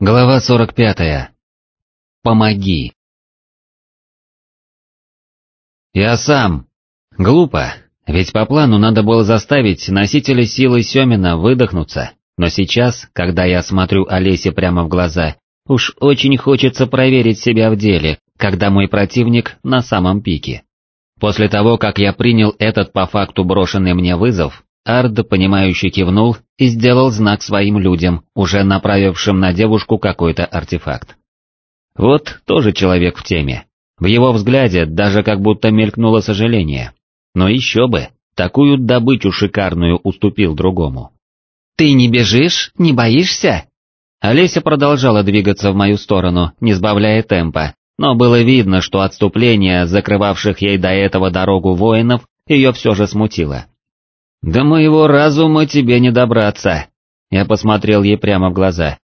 Глава 45. Помоги. Я сам. Глупо, ведь по плану надо было заставить носителя силы Семина выдохнуться, но сейчас, когда я смотрю Олесе прямо в глаза, уж очень хочется проверить себя в деле, когда мой противник на самом пике. После того, как я принял этот по факту брошенный мне вызов, Ард, понимающе кивнул и сделал знак своим людям, уже направившим на девушку какой-то артефакт. Вот тоже человек в теме. В его взгляде даже как будто мелькнуло сожаление. Но еще бы, такую добычу шикарную уступил другому. «Ты не бежишь, не боишься?» Олеся продолжала двигаться в мою сторону, не сбавляя темпа, но было видно, что отступление, закрывавших ей до этого дорогу воинов, ее все же смутило. «До моего разума тебе не добраться!» Я посмотрел ей прямо в глаза.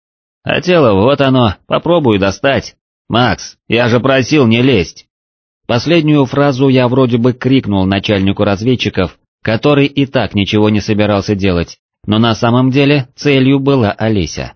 «А тело вот оно, попробуй достать! Макс, я же просил не лезть!» Последнюю фразу я вроде бы крикнул начальнику разведчиков, который и так ничего не собирался делать, но на самом деле целью была Олеся.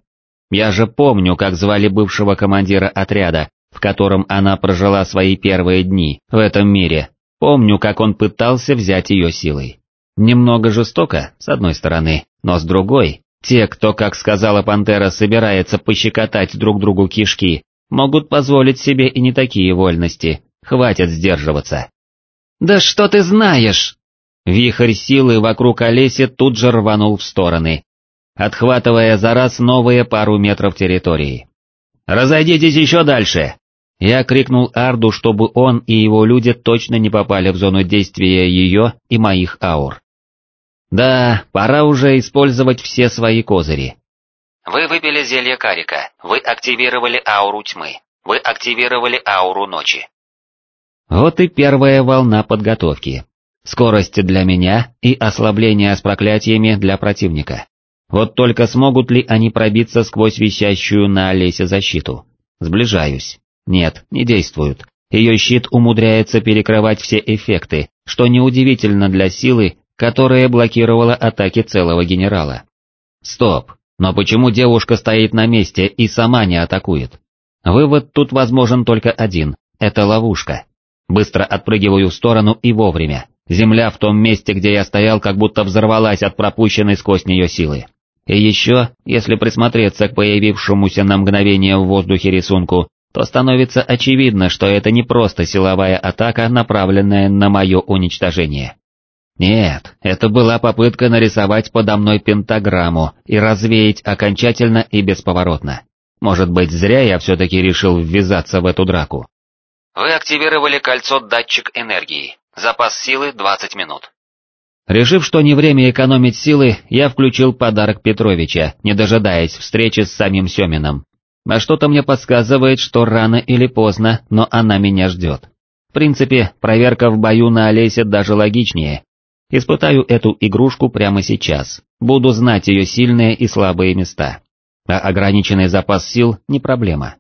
Я же помню, как звали бывшего командира отряда, в котором она прожила свои первые дни в этом мире, помню, как он пытался взять ее силой. Немного жестоко, с одной стороны, но с другой, те, кто, как сказала Пантера, собирается пощекотать друг другу кишки, могут позволить себе и не такие вольности, хватит сдерживаться. «Да что ты знаешь?» Вихрь силы вокруг Олеси тут же рванул в стороны, отхватывая за раз новые пару метров территории. «Разойдитесь еще дальше!» Я крикнул Арду, чтобы он и его люди точно не попали в зону действия ее и моих аур. Да, пора уже использовать все свои козыри. Вы выпили зелье карика, вы активировали ауру тьмы, вы активировали ауру ночи. Вот и первая волна подготовки. Скорость для меня и ослабление с проклятиями для противника. Вот только смогут ли они пробиться сквозь висящую на Олесе защиту? Сближаюсь. Нет, не действуют. Ее щит умудряется перекрывать все эффекты, что неудивительно для силы, которая блокировала атаки целого генерала. Стоп, но почему девушка стоит на месте и сама не атакует? Вывод тут возможен только один, это ловушка. Быстро отпрыгиваю в сторону и вовремя. Земля в том месте, где я стоял, как будто взорвалась от пропущенной сквозь нее силы. И еще, если присмотреться к появившемуся на мгновение в воздухе рисунку, то становится очевидно, что это не просто силовая атака, направленная на мое уничтожение. Нет, это была попытка нарисовать подо мной пентаграмму и развеять окончательно и бесповоротно. Может быть, зря я все-таки решил ввязаться в эту драку. Вы активировали кольцо датчик энергии. Запас силы 20 минут. Решив, что не время экономить силы, я включил подарок Петровича, не дожидаясь встречи с самим Семином. А что-то мне подсказывает, что рано или поздно, но она меня ждет. В принципе, проверка в бою на Олесе даже логичнее, Испытаю эту игрушку прямо сейчас, буду знать ее сильные и слабые места. А ограниченный запас сил не проблема.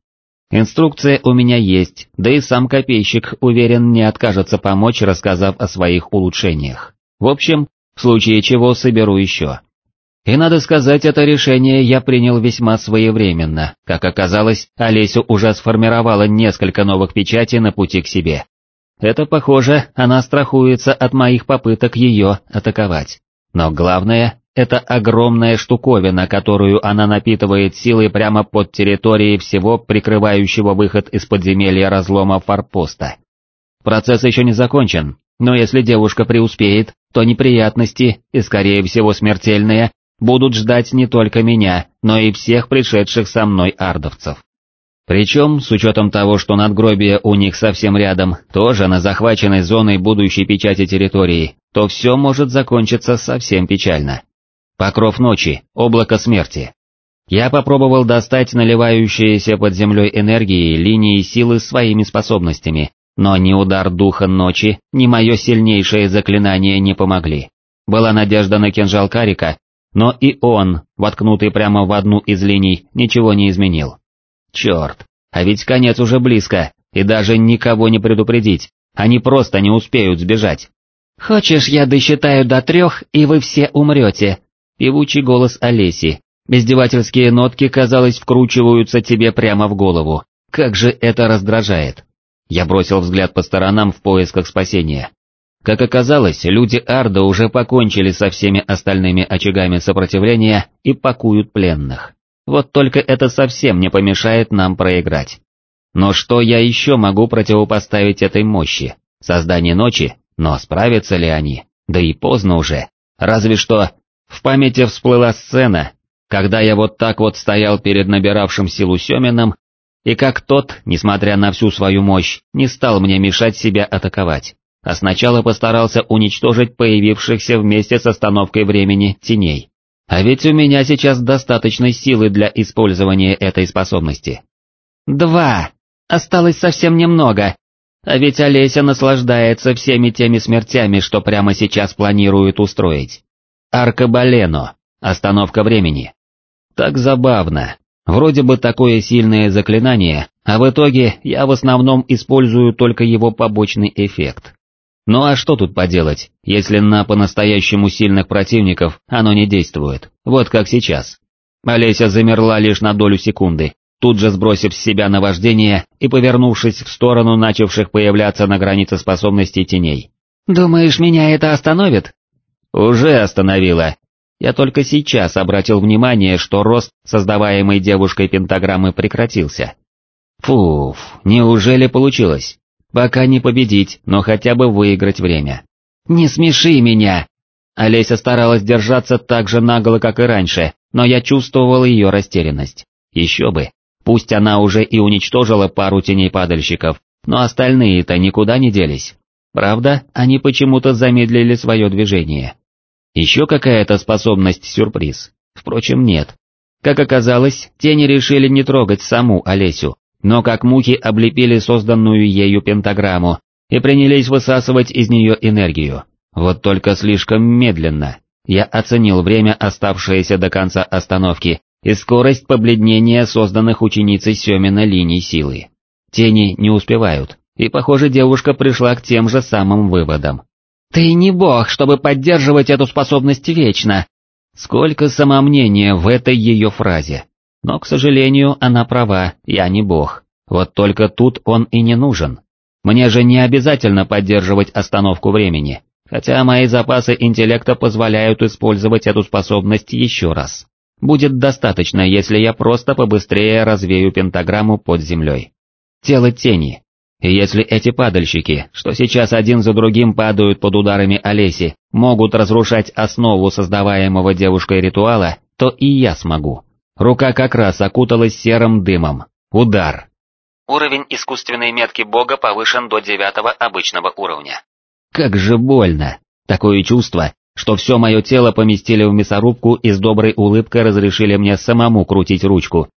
Инструкция у меня есть, да и сам копейщик, уверен, не откажется помочь, рассказав о своих улучшениях. В общем, в случае чего соберу еще. И надо сказать, это решение я принял весьма своевременно, как оказалось, Олесю уже сформировала несколько новых печатей на пути к себе. Это, похоже, она страхуется от моих попыток ее атаковать. Но главное, это огромная штуковина, которую она напитывает силой прямо под территорией всего прикрывающего выход из подземелья разлома форпоста. Процесс еще не закончен, но если девушка преуспеет, то неприятности, и скорее всего смертельные, будут ждать не только меня, но и всех пришедших со мной ардовцев. Причем, с учетом того, что надгробие у них совсем рядом, тоже на захваченной зоной будущей печати территории, то все может закончиться совсем печально. Покров ночи, облако смерти. Я попробовал достать наливающиеся под землей энергии линии силы своими способностями, но ни удар духа ночи, ни мое сильнейшее заклинание не помогли. Была надежда на кинжал Карика, но и он, воткнутый прямо в одну из линий, ничего не изменил. Черт, а ведь конец уже близко, и даже никого не предупредить, они просто не успеют сбежать. «Хочешь, я досчитаю до трех, и вы все умрете?» Певучий голос Олеси, Издевательские нотки, казалось, вкручиваются тебе прямо в голову. Как же это раздражает. Я бросил взгляд по сторонам в поисках спасения. Как оказалось, люди Арда уже покончили со всеми остальными очагами сопротивления и пакуют пленных. Вот только это совсем не помешает нам проиграть. Но что я еще могу противопоставить этой мощи? Создание ночи? Но справятся ли они? Да и поздно уже. Разве что... В памяти всплыла сцена, когда я вот так вот стоял перед набиравшим силу Семином, и как тот, несмотря на всю свою мощь, не стал мне мешать себя атаковать, а сначала постарался уничтожить появившихся вместе с остановкой времени теней. А ведь у меня сейчас достаточно силы для использования этой способности. Два. Осталось совсем немного. А ведь Олеся наслаждается всеми теми смертями, что прямо сейчас планирует устроить. Аркабалено. Остановка времени. Так забавно. Вроде бы такое сильное заклинание, а в итоге я в основном использую только его побочный эффект. Ну а что тут поделать, если на по-настоящему сильных противников оно не действует, вот как сейчас. Олеся замерла лишь на долю секунды, тут же сбросив с себя наваждение и повернувшись в сторону начавших появляться на границе способностей теней. «Думаешь, меня это остановит?» «Уже остановила». Я только сейчас обратил внимание, что рост создаваемой девушкой пентаграммы прекратился. Фуф, неужели получилось? Пока не победить, но хотя бы выиграть время. «Не смеши меня!» Олеся старалась держаться так же нагло, как и раньше, но я чувствовал ее растерянность. Еще бы, пусть она уже и уничтожила пару теней падальщиков, но остальные-то никуда не делись. Правда, они почему-то замедлили свое движение. Еще какая-то способность-сюрприз? Впрочем, нет. Как оказалось, тени решили не трогать саму Олесю, но как мухи облепили созданную ею пентаграмму и принялись высасывать из нее энергию. Вот только слишком медленно. Я оценил время, оставшееся до конца остановки, и скорость побледнения созданных ученицей Семина линий силы. Тени не успевают, и похоже девушка пришла к тем же самым выводам. «Ты не бог, чтобы поддерживать эту способность вечно!» Сколько самомнения в этой ее фразе. Но, к сожалению, она права, я не бог. Вот только тут он и не нужен. Мне же не обязательно поддерживать остановку времени, хотя мои запасы интеллекта позволяют использовать эту способность еще раз. Будет достаточно, если я просто побыстрее развею пентаграмму под землей. Тело тени. И если эти падальщики, что сейчас один за другим падают под ударами Олеси, могут разрушать основу создаваемого девушкой ритуала, то и я смогу. Рука как раз окуталась серым дымом. Удар. Уровень искусственной метки бога повышен до девятого обычного уровня. Как же больно. Такое чувство, что все мое тело поместили в мясорубку и с доброй улыбкой разрешили мне самому крутить ручку.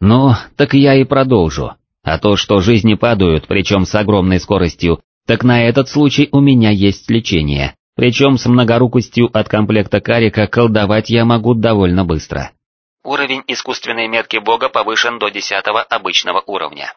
Ну, так я и продолжу. А то, что жизни падают, причем с огромной скоростью, так на этот случай у меня есть лечение. Причем с многорукостью от комплекта карика колдовать я могу довольно быстро. Уровень искусственной метки бога повышен до десятого обычного уровня.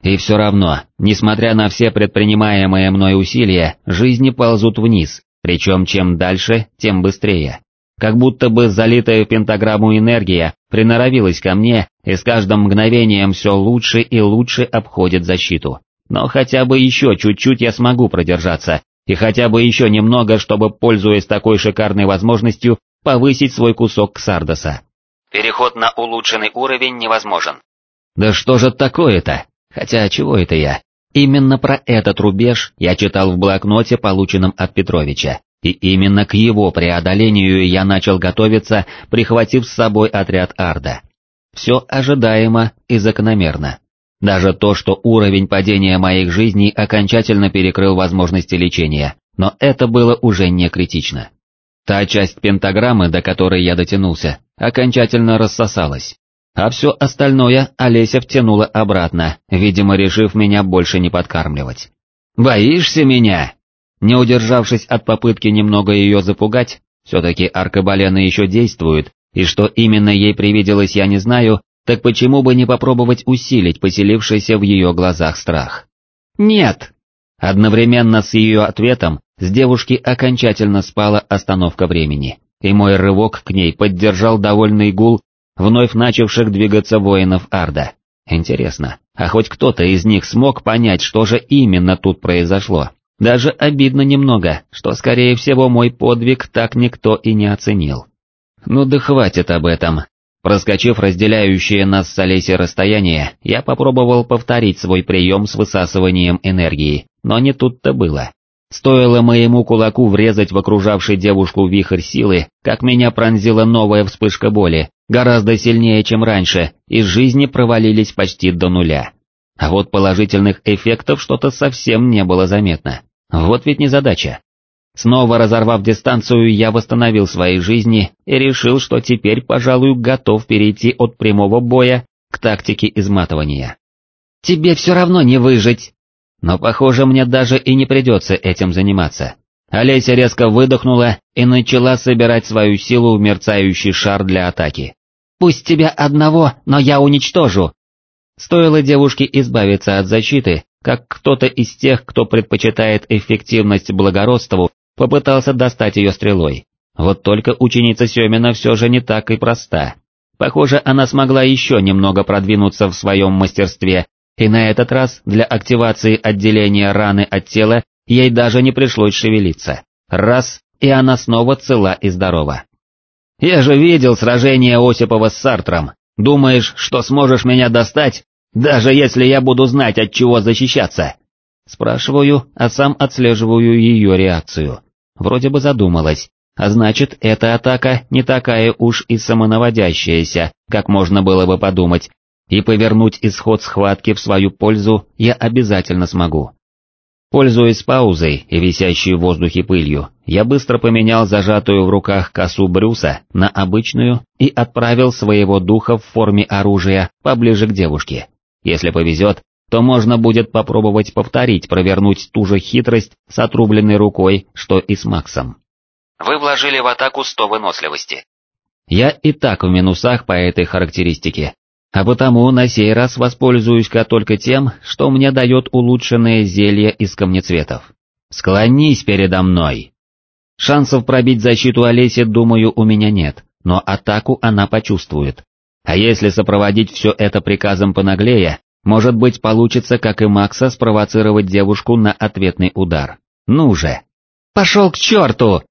И все равно, несмотря на все предпринимаемые мной усилия, жизни ползут вниз, причем чем дальше, тем быстрее. Как будто бы залитая в пентаграмму энергия приноровилась ко мне и с каждым мгновением все лучше и лучше обходит защиту. Но хотя бы еще чуть-чуть я смогу продержаться, и хотя бы еще немного, чтобы, пользуясь такой шикарной возможностью, повысить свой кусок Ксардоса. Переход на улучшенный уровень невозможен. Да что же такое-то? Хотя чего это я? Именно про этот рубеж я читал в блокноте, полученном от Петровича, и именно к его преодолению я начал готовиться, прихватив с собой отряд Арда. Все ожидаемо и закономерно. Даже то, что уровень падения моих жизней окончательно перекрыл возможности лечения, но это было уже не критично. Та часть пентаграммы, до которой я дотянулся, окончательно рассосалась. А все остальное Олеся втянула обратно, видимо решив меня больше не подкармливать. «Боишься меня?» Не удержавшись от попытки немного ее запугать, все-таки аркабалена еще действует, и что именно ей привиделось я не знаю, так почему бы не попробовать усилить поселившийся в ее глазах страх? «Нет!» Одновременно с ее ответом с девушки окончательно спала остановка времени, и мой рывок к ней поддержал довольный гул вновь начавших двигаться воинов Арда. Интересно, а хоть кто-то из них смог понять, что же именно тут произошло? Даже обидно немного, что скорее всего мой подвиг так никто и не оценил. Ну да хватит об этом. Проскочив разделяющее нас с Олесей расстояние, я попробовал повторить свой прием с высасыванием энергии, но не тут-то было. Стоило моему кулаку врезать в окружавший девушку вихрь силы, как меня пронзила новая вспышка боли, гораздо сильнее, чем раньше, и жизни провалились почти до нуля. А вот положительных эффектов что-то совсем не было заметно. Вот ведь не задача. Снова разорвав дистанцию, я восстановил свои жизни и решил, что теперь, пожалуй, готов перейти от прямого боя к тактике изматывания. «Тебе все равно не выжить!» Но, похоже, мне даже и не придется этим заниматься. Олеся резко выдохнула и начала собирать свою силу в мерцающий шар для атаки. «Пусть тебя одного, но я уничтожу!» Стоило девушке избавиться от защиты, как кто-то из тех, кто предпочитает эффективность благородству, попытался достать ее стрелой. Вот только ученица Семина все же не так и проста. Похоже, она смогла еще немного продвинуться в своем мастерстве, и на этот раз для активации отделения раны от тела ей даже не пришлось шевелиться. Раз, и она снова цела и здорова. «Я же видел сражение Осипова с Сартром. Думаешь, что сможешь меня достать, даже если я буду знать, от чего защищаться?» Спрашиваю, а сам отслеживаю ее реакцию. Вроде бы задумалась, а значит, эта атака не такая уж и самонаводящаяся, как можно было бы подумать, и повернуть исход схватки в свою пользу я обязательно смогу. Пользуясь паузой и висящей в воздухе пылью, я быстро поменял зажатую в руках косу Брюса на обычную и отправил своего духа в форме оружия поближе к девушке. Если повезет, то можно будет попробовать повторить провернуть ту же хитрость с отрубленной рукой, что и с Максом. Вы вложили в атаку 100 выносливости. Я и так в минусах по этой характеристике, а потому на сей раз воспользуюсь-ка только тем, что мне дает улучшенное зелье из камнецветов. Склонись передо мной. Шансов пробить защиту Олеси, думаю, у меня нет, но атаку она почувствует. А если сопроводить все это приказом понаглее, может быть получится, как и Макса, спровоцировать девушку на ответный удар. Ну же! Пошел к черту!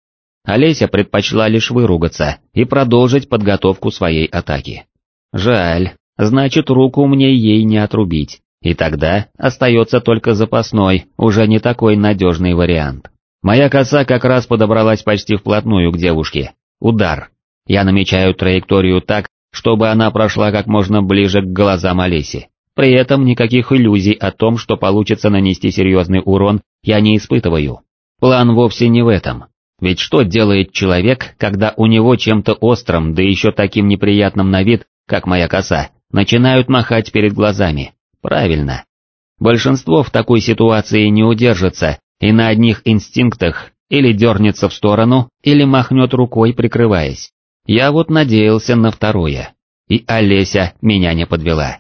Олеся предпочла лишь выругаться и продолжить подготовку своей атаки. Жаль, значит руку мне ей не отрубить, и тогда остается только запасной, уже не такой надежный вариант. Моя коса как раз подобралась почти вплотную к девушке. Удар. Я намечаю траекторию так, чтобы она прошла как можно ближе к глазам Олеси. При этом никаких иллюзий о том, что получится нанести серьезный урон, я не испытываю. План вовсе не в этом. Ведь что делает человек, когда у него чем-то острым, да еще таким неприятным на вид, как моя коса, начинают махать перед глазами. Правильно. Большинство в такой ситуации не удержится и на одних инстинктах или дернется в сторону, или махнет рукой, прикрываясь. Я вот надеялся на второе. И Олеся меня не подвела.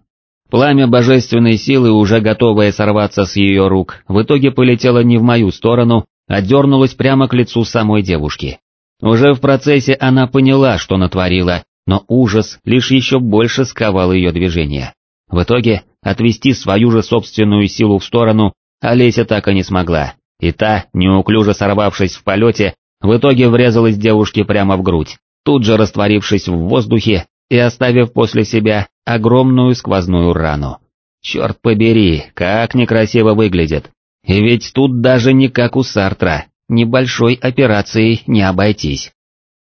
Пламя божественной силы, уже готовое сорваться с ее рук, в итоге полетело не в мою сторону, а дернулось прямо к лицу самой девушки. Уже в процессе она поняла, что натворила, но ужас лишь еще больше сковал ее движение. В итоге, отвести свою же собственную силу в сторону Олеся так и не смогла, и та, неуклюже сорвавшись в полете, в итоге врезалась девушке прямо в грудь, тут же растворившись в воздухе и оставив после себя огромную сквозную рану. Черт побери, как некрасиво выглядит. И ведь тут даже не как у Сартра, небольшой операцией не обойтись.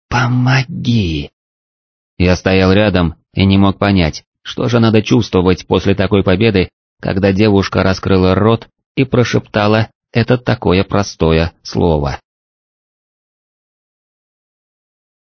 «Помоги!» Я стоял рядом и не мог понять, что же надо чувствовать после такой победы, когда девушка раскрыла рот и прошептала это такое простое слово.